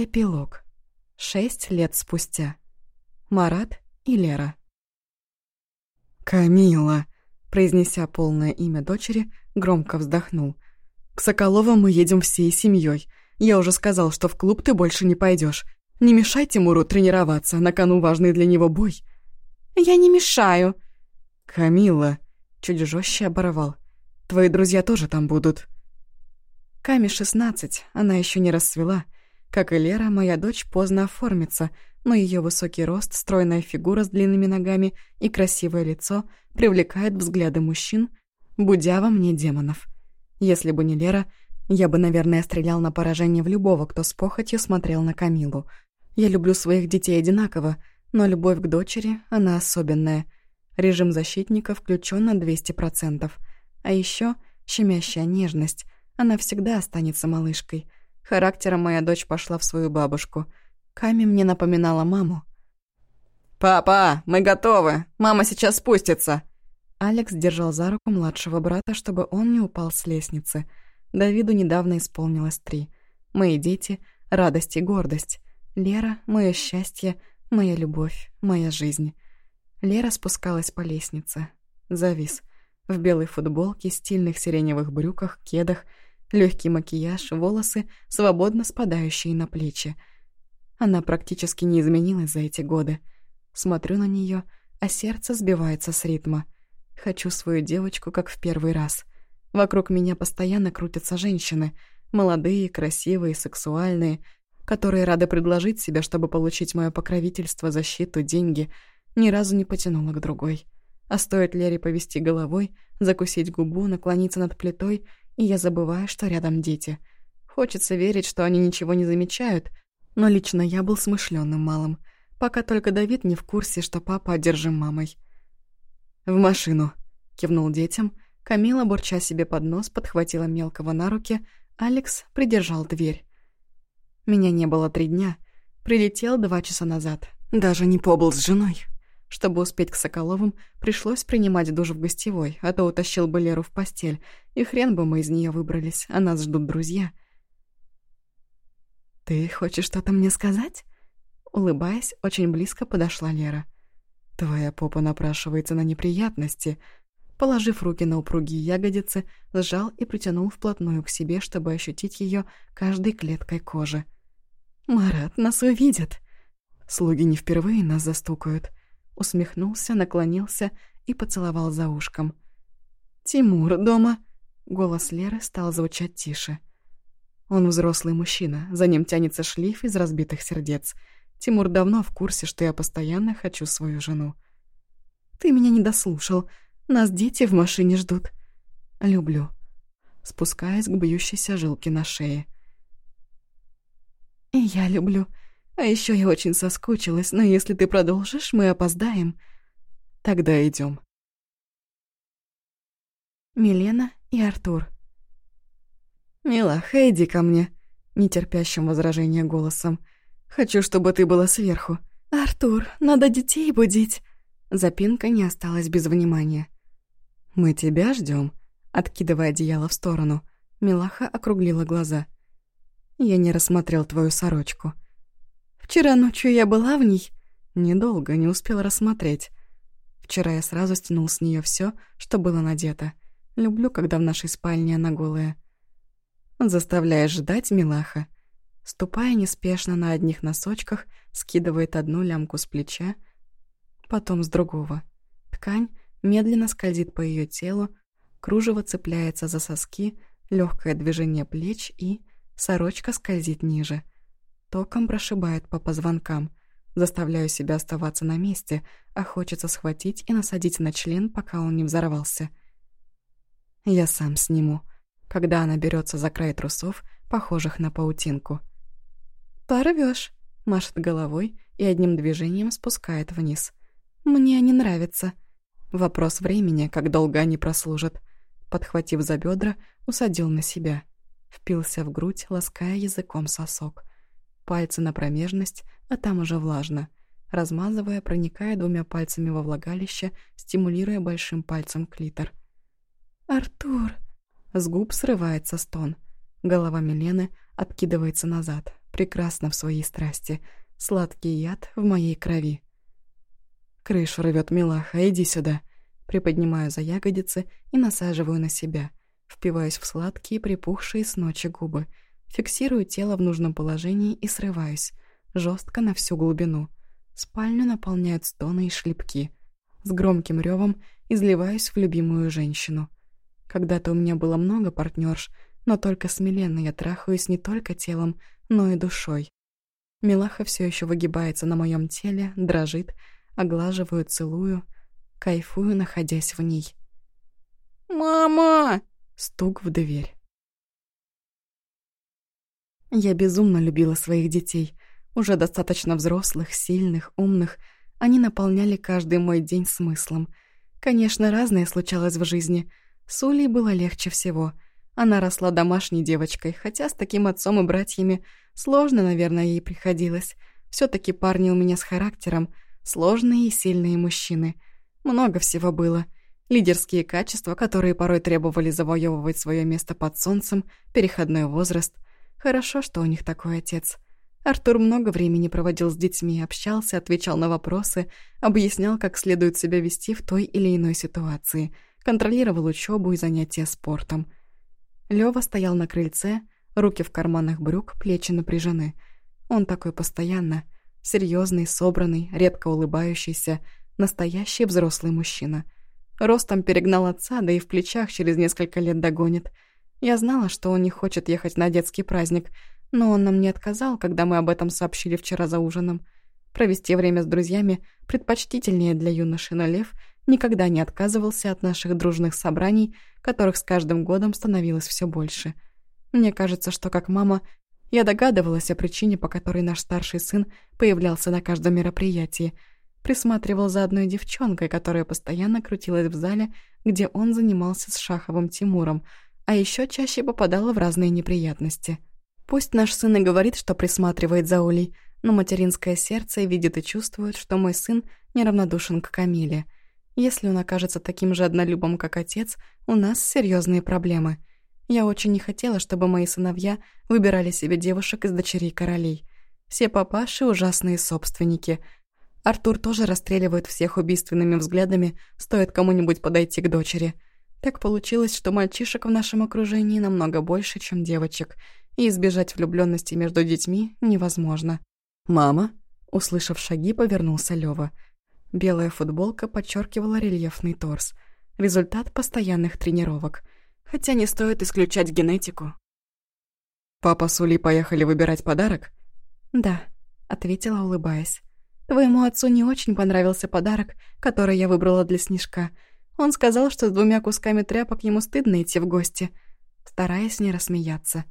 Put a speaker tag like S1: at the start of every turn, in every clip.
S1: Эпилог. Шесть лет спустя. Марат и Лера.
S2: «Камила!» Произнеся полное имя дочери, громко вздохнул. «К Соколовым мы едем всей семьей. Я уже сказал, что в клуб ты больше не пойдешь. Не мешай Тимуру тренироваться, на кону важный для него бой».
S1: «Я не мешаю».
S2: «Камила!» Чуть жестче оборвал. «Твои друзья тоже там будут». Каме шестнадцать, она еще не расцвела. Как и Лера, моя дочь поздно оформится, но ее высокий рост, стройная фигура с длинными ногами и красивое лицо привлекает взгляды мужчин, будя во мне демонов. Если бы не Лера, я бы, наверное, стрелял на поражение в любого, кто с похотью смотрел на Камилу. Я люблю своих детей одинаково, но любовь к дочери, она особенная. Режим защитника включен на 200%. А еще щемящая нежность. Она всегда останется малышкой. Характером моя дочь пошла в свою бабушку. Ками мне напоминала маму.
S3: «Папа, мы готовы! Мама сейчас спустится!»
S1: Алекс держал за руку младшего брата, чтобы он не упал с лестницы. Давиду недавно исполнилось три. Мои дети — радость и гордость. Лера — мое счастье, моя любовь, моя жизнь. Лера спускалась по лестнице. Завис. В белой футболке, стильных сиреневых брюках, кедах, легкий макияж, волосы, свободно спадающие на плечи. Она практически не изменилась за эти годы. Смотрю на нее, а сердце сбивается с ритма. Хочу свою девочку, как в первый раз. Вокруг меня постоянно крутятся женщины. Молодые, красивые, сексуальные — которые рады предложить себя, чтобы получить мое покровительство, защиту, деньги, ни разу не потянула к другой. А стоит Лере повести головой, закусить губу, наклониться над плитой, и я забываю, что рядом дети. Хочется верить, что они ничего не замечают, но лично я был смышленным малым, пока только Давид не в курсе, что папа одержим мамой. «В машину», — кивнул детям, Камила, бурча себе под нос, подхватила мелкого на руки, Алекс придержал дверь. Меня не было три дня. Прилетел два часа назад. Даже не побыл с женой. Чтобы успеть к Соколовым, пришлось принимать душ в гостевой, а то утащил бы Леру в постель, и хрен бы мы из нее выбрались, а нас ждут друзья. «Ты хочешь что-то мне сказать?» Улыбаясь, очень близко подошла Лера. «Твоя попа напрашивается на неприятности», Положив руки на упругие ягодицы, сжал и притянул вплотную к себе, чтобы ощутить ее каждой клеткой кожи. «Марат, нас увидят!» «Слуги не впервые нас застукают», — усмехнулся, наклонился и поцеловал за ушком. «Тимур дома!» — голос Леры стал звучать тише. Он взрослый мужчина, за ним тянется шлейф из разбитых сердец. Тимур давно в курсе, что я постоянно хочу свою жену. «Ты меня не дослушал. Нас дети в машине ждут». «Люблю», спускаясь к бьющейся жилке на шее. И я люблю. А еще я очень соскучилась, но если ты продолжишь, мы опоздаем. Тогда идем. Милена и Артур. «Милаха, иди ко мне», — нетерпящим возражения голосом. «Хочу, чтобы ты была сверху». «Артур, надо детей будить». Запинка не осталась без внимания. «Мы тебя ждем, откидывая одеяло в сторону. Милаха округлила глаза. Я не рассмотрел твою сорочку. Вчера ночью я была в ней. Недолго, не успел рассмотреть. Вчера я сразу стянул с нее все, что было надето. Люблю, когда в нашей спальне она голая. Заставляешь ждать, милаха. Ступая неспешно на одних носочках, скидывает одну лямку с плеча, потом с другого. Ткань медленно скользит по ее телу, кружево цепляется за соски, легкое движение плеч и Сорочка скользит ниже. Током прошибает по позвонкам. Заставляю себя оставаться на месте, а хочется схватить и насадить на член, пока он не взорвался. Я сам сниму, когда она берется за край трусов, похожих на паутинку. «Порвёшь», — машет головой и одним движением спускает вниз. «Мне не нравится». Вопрос времени, как долго они прослужат. Подхватив за бедра, усадил на себя — Впился в грудь, лаская языком сосок. Пальцы на промежность, а там уже влажно. Размазывая, проникая двумя пальцами во влагалище, стимулируя большим пальцем клитор. «Артур!» С губ срывается стон. Голова Милены откидывается назад. прекрасна в своей страсти. Сладкий яд в моей крови. Крышу рвет Милаха, иди сюда. Приподнимаю за ягодицы и насаживаю на себя. Впиваюсь в сладкие, припухшие с ночи губы. Фиксирую тело в нужном положении и срываюсь. жестко на всю глубину. Спальню наполняют стоны и шлепки. С громким ревом изливаюсь в любимую женщину. Когда-то у меня было много партнерш, но только с Миленой я трахаюсь не только телом, но и душой. Милаха все еще выгибается на моем теле, дрожит, оглаживаю, целую, кайфую, находясь в ней.
S3: «Мама!»
S1: — стук в дверь. Я безумно любила своих детей. Уже достаточно взрослых, сильных, умных. Они наполняли каждый мой день смыслом. Конечно, разное случалось в жизни. С Улей было легче всего. Она росла домашней девочкой, хотя с таким отцом и братьями сложно, наверное, ей приходилось. все таки парни у меня с характером, сложные и сильные мужчины. Много всего было. Лидерские качества, которые порой требовали завоевывать свое место под солнцем, переходной возраст. Хорошо, что у них такой отец. Артур много времени проводил с детьми, общался, отвечал на вопросы, объяснял, как следует себя вести в той или иной ситуации, контролировал учебу и занятия спортом. Лёва стоял на крыльце, руки в карманах брюк, плечи напряжены. Он такой постоянно, серьезный, собранный, редко улыбающийся, настоящий взрослый мужчина. Ростом перегнал отца, да и в плечах через несколько лет догонит. Я знала, что он не хочет ехать на детский праздник — но он нам не отказал, когда мы об этом сообщили вчера за ужином. Провести время с друзьями предпочтительнее для юноши, но Лев никогда не отказывался от наших дружных собраний, которых с каждым годом становилось все больше. Мне кажется, что как мама я догадывалась о причине, по которой наш старший сын появлялся на каждом мероприятии. Присматривал за одной девчонкой, которая постоянно крутилась в зале, где он занимался с Шаховым Тимуром, а еще чаще попадала в разные неприятности. Пусть наш сын и говорит, что присматривает за Олей, но материнское сердце видит и чувствует, что мой сын неравнодушен к Камиле. Если он окажется таким же однолюбом, как отец, у нас серьезные проблемы. Я очень не хотела, чтобы мои сыновья выбирали себе девушек из дочерей королей. Все папаши — ужасные собственники. Артур тоже расстреливает всех убийственными взглядами, стоит кому-нибудь подойти к дочери. Так получилось, что мальчишек в нашем окружении намного больше, чем девочек — и избежать влюбленности между детьми невозможно.
S2: «Мама?»
S1: Услышав шаги, повернулся Лёва. Белая футболка подчеркивала рельефный торс. Результат постоянных тренировок. Хотя не стоит исключать генетику.
S2: «Папа с Улей поехали выбирать подарок?»
S1: «Да», — ответила, улыбаясь. «Твоему отцу не очень понравился подарок, который я выбрала для Снежка. Он сказал, что с двумя кусками тряпок ему стыдно идти в гости», стараясь не рассмеяться.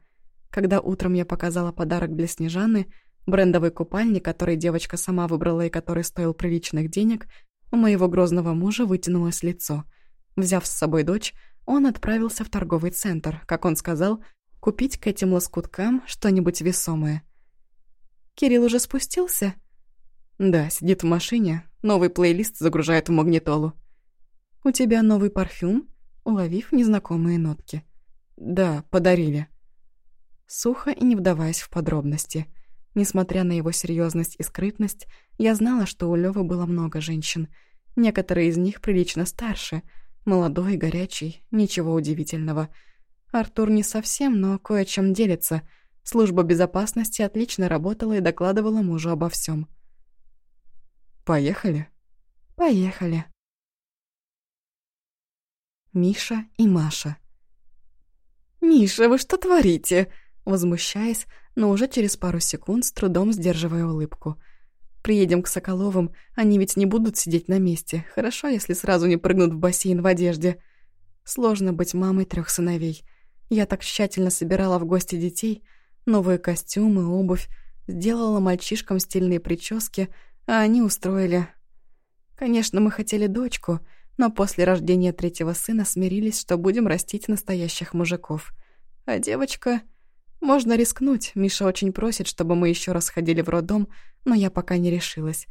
S1: Когда утром я показала подарок для Снежаны, брендовый купальник, который девочка сама выбрала и который стоил приличных денег, у моего грозного мужа вытянулось лицо. Взяв с собой дочь, он отправился в торговый центр, как он сказал, купить к этим лоскуткам что-нибудь весомое. «Кирилл уже спустился?»
S2: «Да, сидит в машине, новый плейлист загружает в магнитолу».
S1: «У тебя новый парфюм?» уловив незнакомые нотки.
S2: «Да, подарили»
S1: сухо и не вдаваясь в подробности. Несмотря на его серьезность и скрытность, я знала, что у Лёвы было много женщин. Некоторые из них прилично старше. Молодой, горячий, ничего удивительного. Артур не совсем, но кое-чем делится. Служба безопасности отлично работала и докладывала мужу обо всем.
S2: «Поехали?»
S1: «Поехали». Миша и Маша. «Миша, вы что творите?» возмущаясь, но уже через пару секунд с трудом сдерживая улыбку. «Приедем к Соколовым, они ведь не будут сидеть на месте. Хорошо, если сразу не прыгнут в бассейн в одежде. Сложно быть мамой трех сыновей. Я так тщательно собирала в гости детей, новые костюмы, обувь, сделала мальчишкам стильные прически, а они устроили... Конечно, мы хотели дочку, но после рождения третьего сына смирились, что будем растить настоящих мужиков. А девочка... Можно рискнуть, Миша очень просит, чтобы мы еще раз ходили в роддом, но я пока не решилась.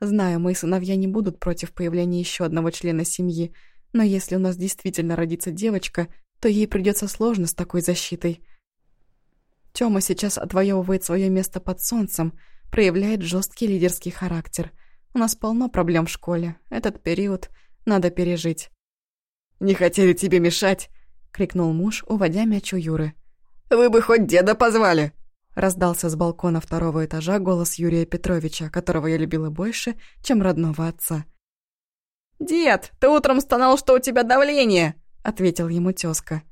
S1: Знаю, мои сыновья не будут против появления еще одного члена семьи, но если у нас действительно родится девочка, то ей придется сложно с такой защитой. Тёма сейчас отвоевывает свое место под солнцем, проявляет жесткий лидерский характер. У нас полно проблем в школе. Этот период надо пережить.
S3: «Не хотели тебе мешать!»
S1: — крикнул муж, уводя мяч у Юры.
S3: «Вы бы хоть деда позвали!»
S1: Раздался с балкона второго этажа голос Юрия Петровича, которого я любила больше, чем родного отца.
S3: «Дед, ты утром стонал, что у тебя давление!» — ответил ему тёзка.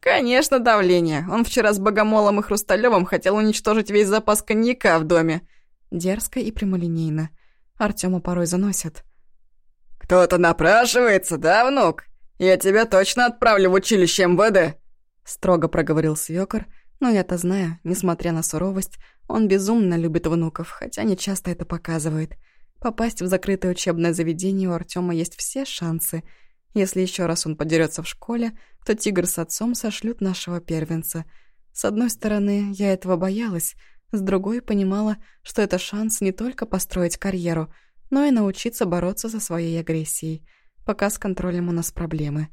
S3: «Конечно, давление. Он вчера с Богомолом и Хрусталёвым хотел уничтожить весь запас коньяка в доме».
S1: Дерзко и прямолинейно. Артёма порой заносит.
S3: «Кто-то напрашивается, да, внук? Я тебя точно отправлю в училище МВД!»
S1: Строго проговорил свёкор, но я-то знаю, несмотря на суровость, он безумно любит внуков, хотя не часто это показывает. Попасть в закрытое учебное заведение у Артёма есть все шансы. Если ещё раз он подерётся в школе, то тигр с отцом сошлют нашего первенца. С одной стороны, я этого боялась, с другой понимала, что это шанс не только построить карьеру — но и научиться бороться со своей агрессией. Пока с контролем у нас проблемы.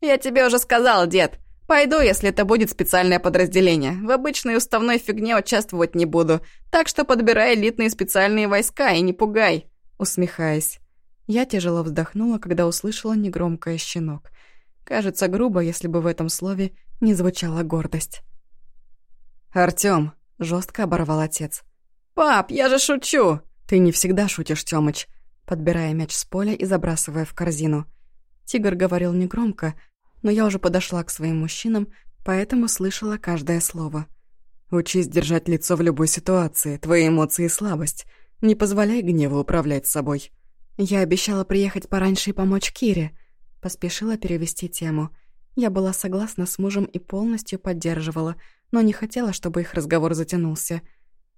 S3: «Я тебе уже сказал, дед. Пойду, если это будет специальное подразделение. В обычной уставной фигне участвовать не буду. Так что подбирай элитные специальные войска и не пугай», усмехаясь.
S1: Я тяжело вздохнула, когда услышала негромкое «щенок». Кажется, грубо, если бы в этом слове не звучала гордость.
S3: «Артём», — жестко оборвал отец, — «Пап, я же шучу!»
S1: «Ты не всегда шутишь, Тёмыч», подбирая мяч с поля и забрасывая в корзину. Тигр говорил негромко, но я уже подошла к своим мужчинам, поэтому слышала каждое слово.
S2: «Учись держать лицо в любой ситуации, твои эмоции и слабость. Не позволяй гневу управлять собой».
S1: «Я обещала приехать пораньше и помочь Кире», поспешила перевести тему. Я была согласна с мужем и полностью поддерживала, но не хотела, чтобы их разговор затянулся.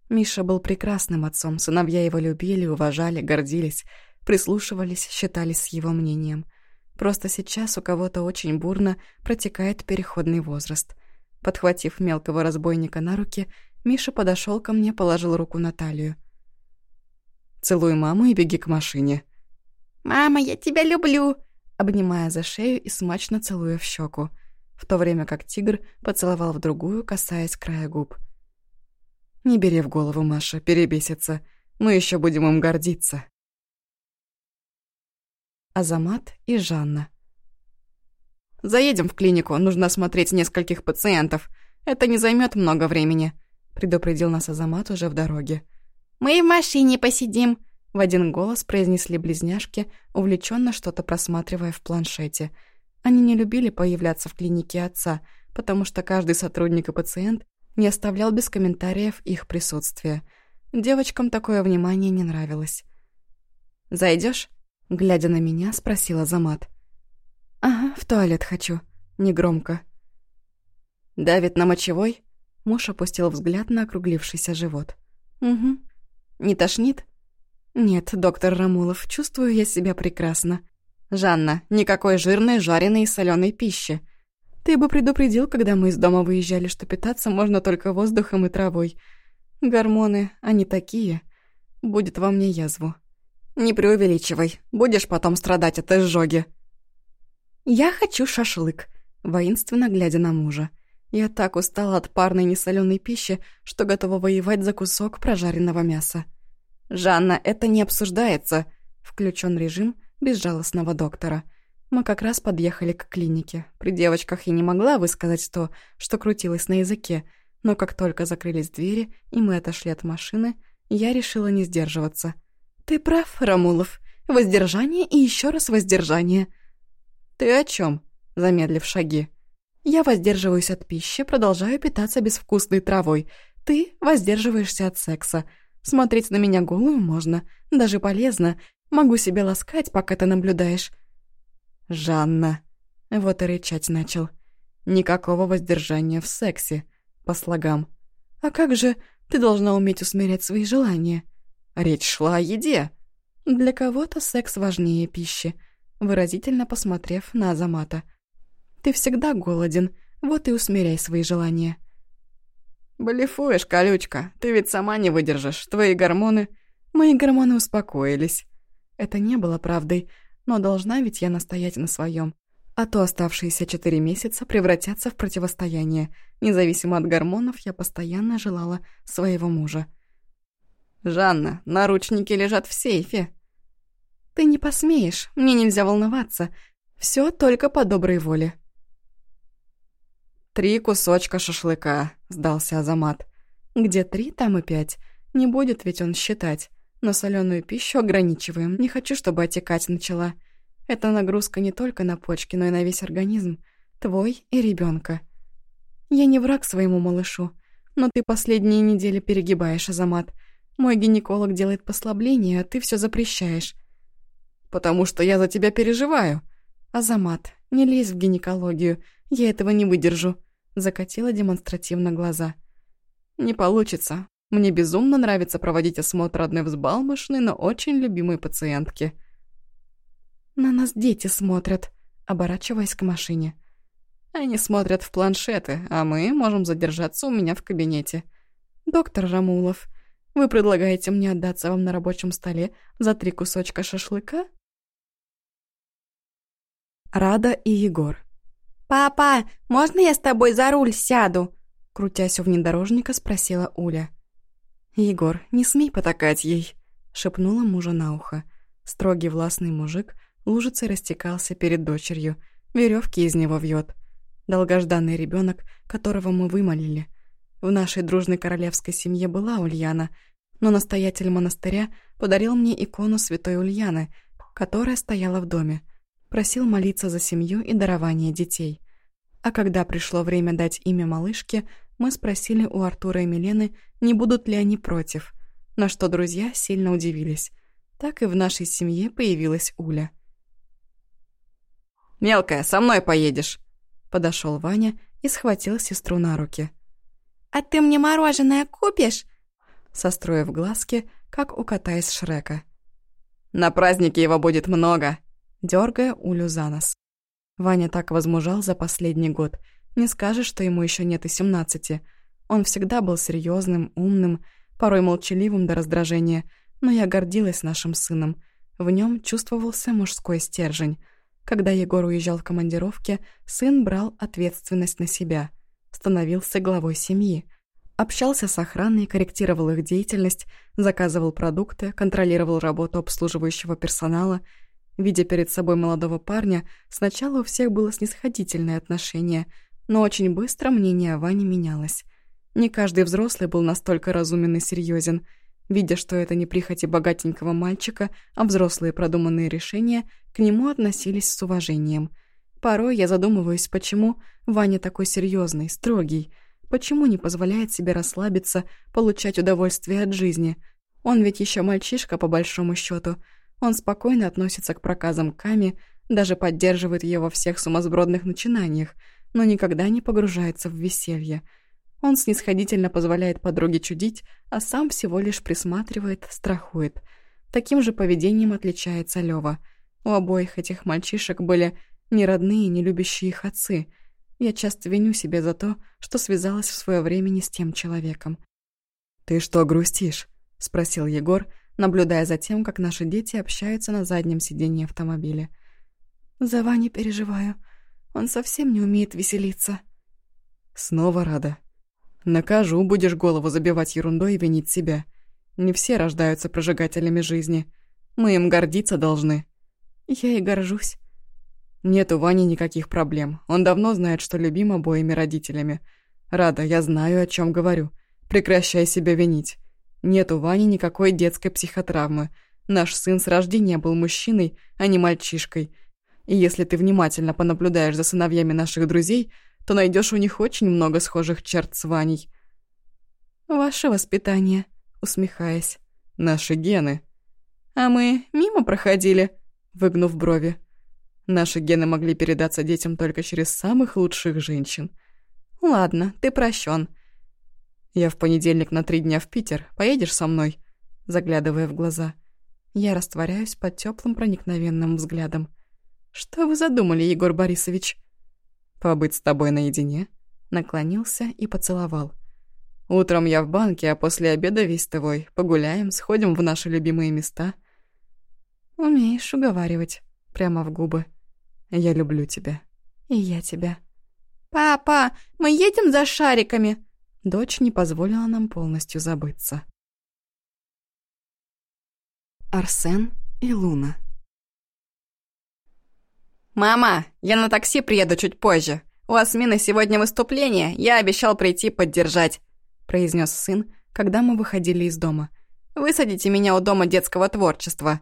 S1: Миша был прекрасным отцом, сыновья его любили, уважали, гордились, прислушивались, считались с его мнением. Просто сейчас у кого-то очень бурно протекает переходный возраст. Подхватив мелкого разбойника на руки, Миша подошел ко мне, положил руку на талию.
S2: «Целуй маму и беги к машине».
S1: «Мама, я тебя люблю!» обнимая за шею и смачно целуя в щеку, в то время как тигр поцеловал в другую, касаясь края губ.
S2: Не бери в голову, Маша, перебесится. Мы еще будем им гордиться.
S1: Азамат и Жанна.
S3: «Заедем в клинику, нужно осмотреть нескольких пациентов. Это не займет много времени», — предупредил нас Азамат уже в дороге.
S1: «Мы в машине посидим», — в один голос произнесли близняшки, увлеченно что-то просматривая в планшете. Они не любили появляться в клинике отца, потому что каждый сотрудник и пациент не оставлял без комментариев их присутствие. Девочкам такое внимание не нравилось. Зайдешь? глядя на меня, спросила Замат. «Ага, в туалет хочу», негромко.
S3: «Давит на мочевой?»
S1: Муж опустил взгляд на округлившийся живот.
S3: «Угу. Не тошнит?»
S1: «Нет, доктор Рамулов, чувствую я себя прекрасно».
S3: «Жанна, никакой жирной, жареной и соленой пищи.
S1: Ты бы предупредил, когда мы из дома выезжали, что питаться можно только воздухом и травой. Гормоны, они такие. Будет во мне язву.
S3: Не преувеличивай. Будешь потом страдать от изжоги.
S1: Я хочу шашлык, воинственно глядя на мужа. Я так устала от парной несоленой пищи, что готова воевать за кусок прожаренного мяса.
S3: «Жанна, это не обсуждается», — включен режим безжалостного доктора —
S1: мы как раз подъехали к клинике. При девочках я не могла высказать то, что крутилось на языке, но как только закрылись двери, и мы отошли от машины, я решила не сдерживаться. «Ты прав, Рамулов. Воздержание и еще раз воздержание».
S3: «Ты о чем? замедлив шаги.
S1: «Я воздерживаюсь от пищи, продолжаю питаться безвкусной травой. Ты воздерживаешься от секса. Смотреть на меня голую можно, даже полезно. Могу себе ласкать, пока ты наблюдаешь.
S2: «Жанна!» Вот и рычать начал. Никакого воздержания в сексе. По слогам.
S1: «А как же ты должна уметь усмирять свои желания?»
S2: Речь шла о еде.
S1: «Для кого-то секс важнее пищи», выразительно посмотрев на Азамата. «Ты всегда голоден, вот и усмиряй свои желания».
S3: «Блефуешь, колючка, ты ведь сама не выдержишь, твои гормоны...»
S1: «Мои гормоны успокоились». Это не было правдой, но должна ведь я настоять на своем. А то оставшиеся четыре месяца превратятся в противостояние. Независимо от гормонов, я постоянно желала своего мужа.
S3: «Жанна, наручники лежат в сейфе».
S1: «Ты не посмеешь, мне нельзя волноваться. Все только по доброй воле».
S3: «Три кусочка шашлыка», — сдался Азамат.
S1: «Где три, там и пять. Не будет ведь он считать. Но соленую пищу ограничиваем. Не хочу, чтобы отекать начала. Это нагрузка не только на почки, но и на весь организм. Твой и ребенка. Я не враг своему малышу, но ты последние недели перегибаешь, Азамат. Мой гинеколог делает послабление, а ты все запрещаешь.
S3: Потому что я за тебя переживаю.
S1: Азамат, не лезь в гинекологию, я этого не выдержу. Закатила демонстративно глаза.
S3: Не получится. Мне безумно нравится проводить осмотр одной взбалмошной, но очень любимой пациентки.
S1: «На нас дети смотрят», оборачиваясь к машине.
S3: «Они смотрят в планшеты, а мы можем задержаться у меня в кабинете».
S1: «Доктор Рамулов, вы предлагаете мне отдаться вам на рабочем столе за три кусочка шашлыка?» Рада и Егор.
S2: «Папа, можно я с тобой за руль сяду?»
S1: Крутясь у внедорожника, спросила Уля. «Егор, не смей потакать ей», — шепнула мужу на ухо. Строгий властный мужик лужицей растекался перед дочерью, веревки из него вьет. Долгожданный ребенок, которого мы вымолили. В нашей дружной королевской семье была Ульяна, но настоятель монастыря подарил мне икону святой Ульяны, которая стояла в доме. Просил молиться за семью и дарование детей. А когда пришло время дать имя малышке, мы спросили у Артура и Милены, не будут ли они против, на что друзья сильно удивились. Так и в нашей семье появилась Уля.
S3: «Мелкая, со мной поедешь!»
S1: Подошел Ваня и схватил сестру на руки.
S2: «А ты мне мороженое купишь?»
S1: Состроив глазки, как у кота из Шрека.
S3: «На празднике его будет много!»
S1: Дергая Улю за нос. Ваня так возмужал за последний год. Не скажешь, что ему еще нет и семнадцати. Он всегда был серьезным, умным, порой молчаливым до раздражения, но я гордилась нашим сыном. В нем чувствовался мужской стержень. Когда Егор уезжал в командировке, сын брал ответственность на себя, становился главой семьи. Общался с охраной, корректировал их деятельность, заказывал продукты, контролировал работу обслуживающего персонала. Видя перед собой молодого парня, сначала у всех было снисходительное отношение, но очень быстро мнение о Ване менялось. Не каждый взрослый был настолько разумен и серьезен. Видя, что это не прихоти богатенького мальчика, а взрослые продуманные решения, к нему относились с уважением. Порой я задумываюсь, почему Ваня такой серьезный, строгий, почему не позволяет себе расслабиться, получать удовольствие от жизни. Он ведь еще мальчишка, по большому счету. Он спокойно относится к проказам Ками, даже поддерживает ее во всех сумасбродных начинаниях, но никогда не погружается в веселье – он снисходительно позволяет подруге чудить, а сам всего лишь присматривает, страхует. Таким же поведением отличается Лёва. У обоих этих мальчишек были не родные, не любящие их отцы. Я часто виню себя за то, что связалась в свое время не с тем человеком.
S3: «Ты что грустишь?» — спросил Егор,
S1: наблюдая за тем, как наши дети общаются на заднем сиденье автомобиля. «За Ваню переживаю. Он совсем не умеет веселиться».
S3: «Снова рада», Накажу, будешь голову забивать ерундой и винить себя. Не все рождаются прожигателями жизни. Мы им гордиться должны.
S1: Я и горжусь.
S3: Нет у Вани никаких проблем. Он давно знает, что любим обоими родителями. Рада, я знаю, о чем говорю. Прекращай себя винить. Нет у Вани никакой детской психотравмы. Наш сын с рождения был мужчиной, а не мальчишкой. И если ты внимательно понаблюдаешь за сыновьями наших друзей – то найдешь у них очень много схожих черт с Ваней.
S1: «Ваше воспитание», — усмехаясь.
S3: «Наши гены».
S1: «А мы мимо проходили», — выгнув брови.
S3: «Наши гены могли передаться детям только через самых лучших женщин».
S1: «Ладно, ты прощен.
S3: «Я в понедельник на три дня в Питер. Поедешь со мной?» Заглядывая в глаза.
S1: Я растворяюсь под теплым проникновенным взглядом. «Что вы задумали, Егор Борисович?»
S3: «Побыть с тобой наедине?»
S1: Наклонился и поцеловал.
S3: «Утром я в банке, а после обеда весь твой. Погуляем, сходим в наши любимые места».
S1: «Умеешь уговаривать. Прямо в губы.
S3: Я люблю тебя».
S1: И я тебя.
S2: «Папа, мы едем за шариками!»
S1: Дочь не позволила нам полностью забыться. Арсен и Луна
S3: «Мама, я на такси приеду чуть позже. У Асмины сегодня выступление, я обещал прийти поддержать», произнес сын, когда мы выходили из дома. «Высадите меня у Дома детского творчества».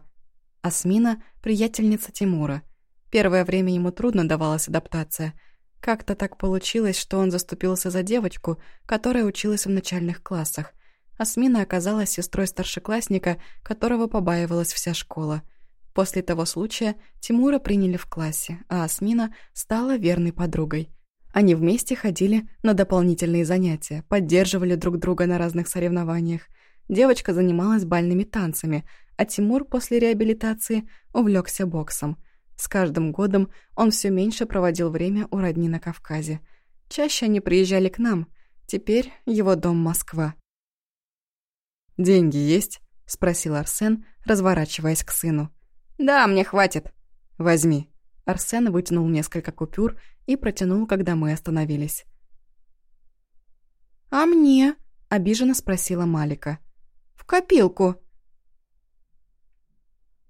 S1: Асмина — приятельница Тимура. Первое время ему трудно давалась адаптация. Как-то так получилось, что он заступился за девочку, которая училась в начальных классах. Асмина оказалась сестрой старшеклассника, которого побаивалась вся школа — После того случая Тимура приняли в классе, а Асмина стала верной подругой. Они вместе ходили на дополнительные занятия, поддерживали друг друга на разных соревнованиях. Девочка занималась бальными танцами, а Тимур после реабилитации увлекся боксом. С каждым годом он все меньше проводил время у родни на Кавказе. Чаще они приезжали к нам. Теперь его дом Москва.
S2: «Деньги есть?»
S1: — спросил Арсен, разворачиваясь к сыну.
S3: «Да, мне хватит».
S2: «Возьми».
S1: Арсен вытянул несколько купюр и протянул, когда мы остановились.
S2: «А мне?»
S1: — обиженно спросила Малика.
S2: «В копилку».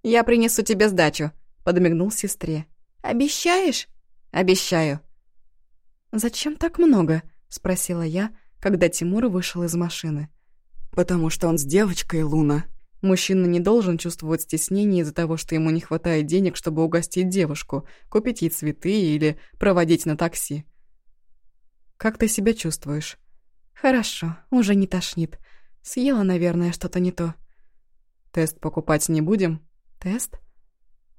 S3: «Я принесу тебе сдачу», — подмигнул сестре.
S2: «Обещаешь?»
S3: «Обещаю».
S1: «Зачем так много?» — спросила я, когда Тимур вышел из машины.
S2: «Потому что он с девочкой, Луна»,
S1: Мужчина не должен чувствовать стеснение из-за того, что ему не хватает денег, чтобы угостить девушку, купить ей цветы или проводить на такси. «Как ты себя чувствуешь?» «Хорошо, уже не тошнит. Съела, наверное, что-то не то». «Тест покупать не будем?» «Тест?»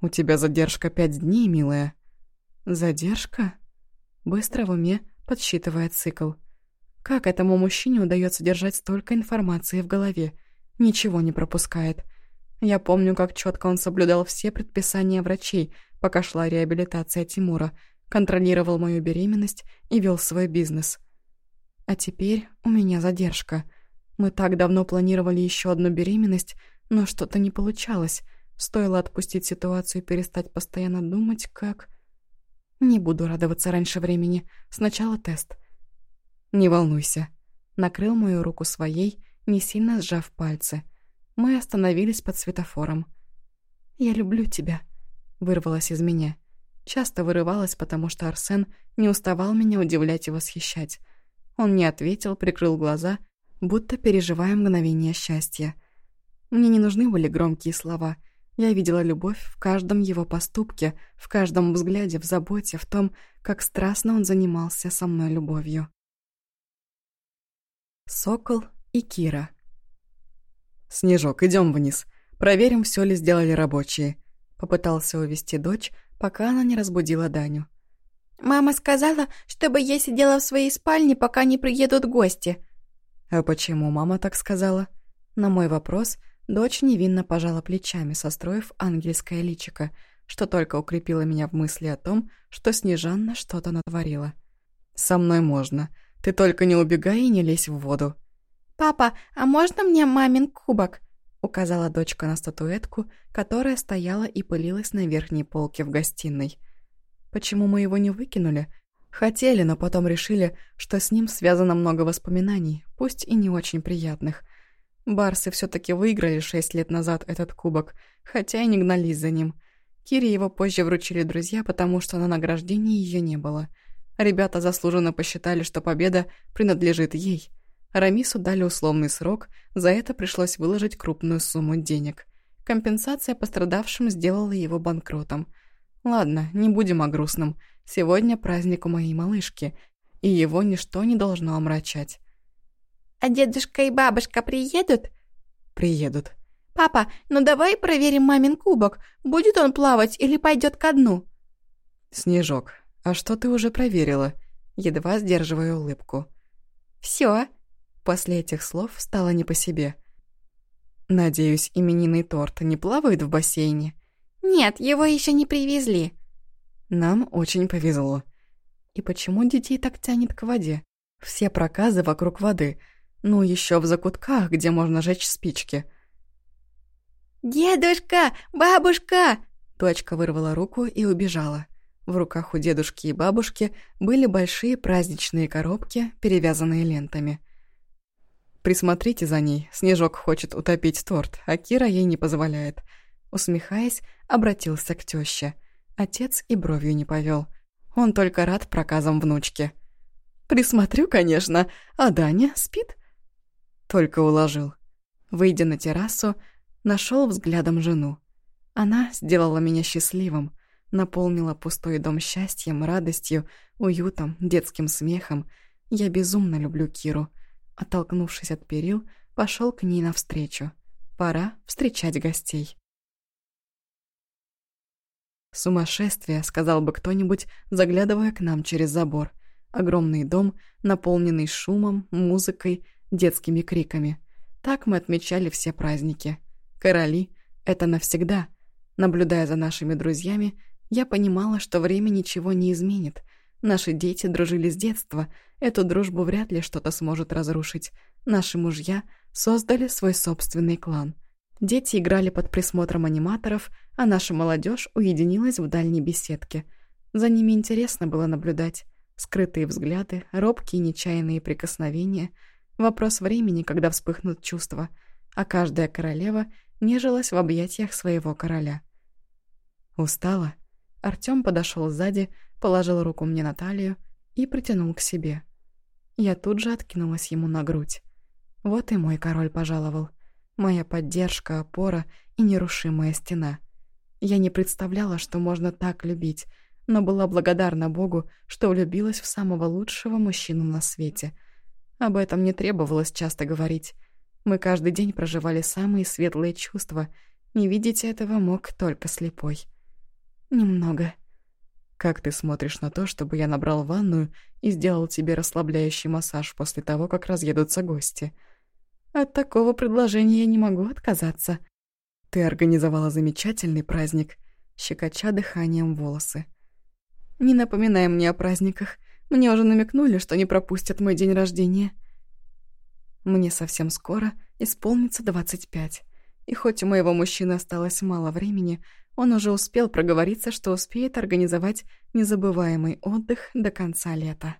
S1: «У тебя задержка пять дней, милая». «Задержка?» Быстро в уме подсчитывает цикл. Как этому мужчине удается держать столько информации в голове? Ничего не пропускает. Я помню, как четко он соблюдал все предписания врачей, пока шла реабилитация Тимура, контролировал мою беременность и вел свой бизнес. А теперь у меня задержка. Мы так давно планировали еще одну беременность, но что-то не получалось. Стоило отпустить ситуацию и перестать постоянно думать, как... Не буду радоваться раньше времени. Сначала тест. Не волнуйся. Накрыл мою руку своей не сильно сжав пальцы. Мы остановились под светофором. «Я люблю тебя», — вырвалось из меня. Часто вырывалось, потому что Арсен не уставал меня удивлять и восхищать. Он не ответил, прикрыл глаза, будто переживая мгновение счастья. Мне не нужны были громкие слова. Я видела любовь в каждом его поступке, в каждом взгляде, в заботе, в том, как страстно он занимался со мной любовью. Сокол и Кира.
S2: «Снежок, идем вниз. Проверим, все ли сделали рабочие». Попытался увести дочь, пока она не разбудила Даню. «Мама сказала, чтобы я сидела в своей спальне, пока не приедут гости».
S1: «А почему мама так сказала?» На мой вопрос дочь невинно пожала плечами, состроив ангельское личико, что только укрепило меня в мысли о том, что Снежанна что-то натворила. «Со мной можно. Ты только не убегай и не лезь в воду»,
S2: «Папа, а можно мне мамин кубок?» — указала дочка на статуэтку, которая стояла и пылилась на верхней полке в гостиной.
S1: «Почему мы его не выкинули?» Хотели, но потом решили, что с ним связано много воспоминаний, пусть и не очень приятных. Барсы все таки выиграли шесть лет назад этот кубок, хотя и не гнались за ним. Кире его позже вручили друзья, потому что на награждении ее не было. Ребята заслуженно посчитали, что победа принадлежит ей. Рамису дали условный срок, за это пришлось выложить крупную сумму денег. Компенсация пострадавшим сделала его банкротом. Ладно, не будем о грустном. Сегодня праздник у моей малышки, и его ничто не должно омрачать.
S2: «А дедушка и бабушка приедут?»
S1: «Приедут».
S2: «Папа, ну давай проверим мамин кубок. Будет он плавать или пойдет ко дну?»
S1: «Снежок, а что ты уже проверила?» Едва сдерживаю улыбку.
S2: «Всё»,
S1: После этих слов стало не по себе. «Надеюсь, именинный торт не плавает в бассейне?»
S2: «Нет, его еще не привезли».
S1: «Нам очень повезло». «И почему детей так тянет к воде? Все проказы вокруг воды, ну еще в закутках, где можно жечь спички».
S2: «Дедушка! Бабушка!»
S1: Дочка вырвала руку и убежала. В руках у дедушки и бабушки были большие праздничные коробки, перевязанные лентами. «Присмотрите за ней, Снежок хочет утопить торт, а Кира ей не позволяет». Усмехаясь, обратился к тёще. Отец и бровью не повёл. Он только рад проказам внучки. «Присмотрю, конечно. А Даня спит?» Только уложил. Выйдя на террасу, нашел взглядом жену. Она сделала меня счастливым, наполнила пустой дом счастьем, радостью, уютом, детским смехом. Я безумно люблю Киру. Оттолкнувшись от перил, пошел к ней навстречу. Пора встречать гостей. «Сумасшествие», — сказал бы кто-нибудь, заглядывая к нам через забор. Огромный дом, наполненный шумом, музыкой, детскими криками. Так мы отмечали все праздники. Короли — это навсегда. Наблюдая за нашими друзьями, я понимала, что время ничего не изменит. Наши дети дружили с детства, эту дружбу вряд ли что-то сможет разрушить. Наши мужья создали свой собственный клан. Дети играли под присмотром аниматоров, а наша молодежь уединилась в дальней беседке. За ними интересно было наблюдать. Скрытые взгляды, робкие нечаянные прикосновения — Вопрос времени, когда вспыхнут чувства, а каждая королева нежилась в объятиях своего короля. Устала? Артём подошёл сзади, положил руку мне на талию и притянул к себе. Я тут же откинулась ему на грудь. Вот и мой король пожаловал. Моя поддержка, опора и нерушимая стена. Я не представляла, что можно так любить, но была благодарна Богу, что влюбилась в самого лучшего мужчину на свете — об этом не требовалось часто говорить. Мы каждый день проживали самые светлые чувства. Не видеть этого мог только слепой. Немного. Как ты смотришь на то, чтобы я набрал ванную и сделал тебе расслабляющий массаж после того, как разъедутся гости? От такого предложения я не могу отказаться. Ты организовала замечательный праздник, щекоча дыханием волосы. Не напоминай мне о праздниках. Мне уже намекнули, что не пропустят мой день рождения. Мне совсем скоро исполнится 25. И хоть у моего мужчины осталось мало времени, он уже успел проговориться, что успеет организовать незабываемый отдых до конца лета.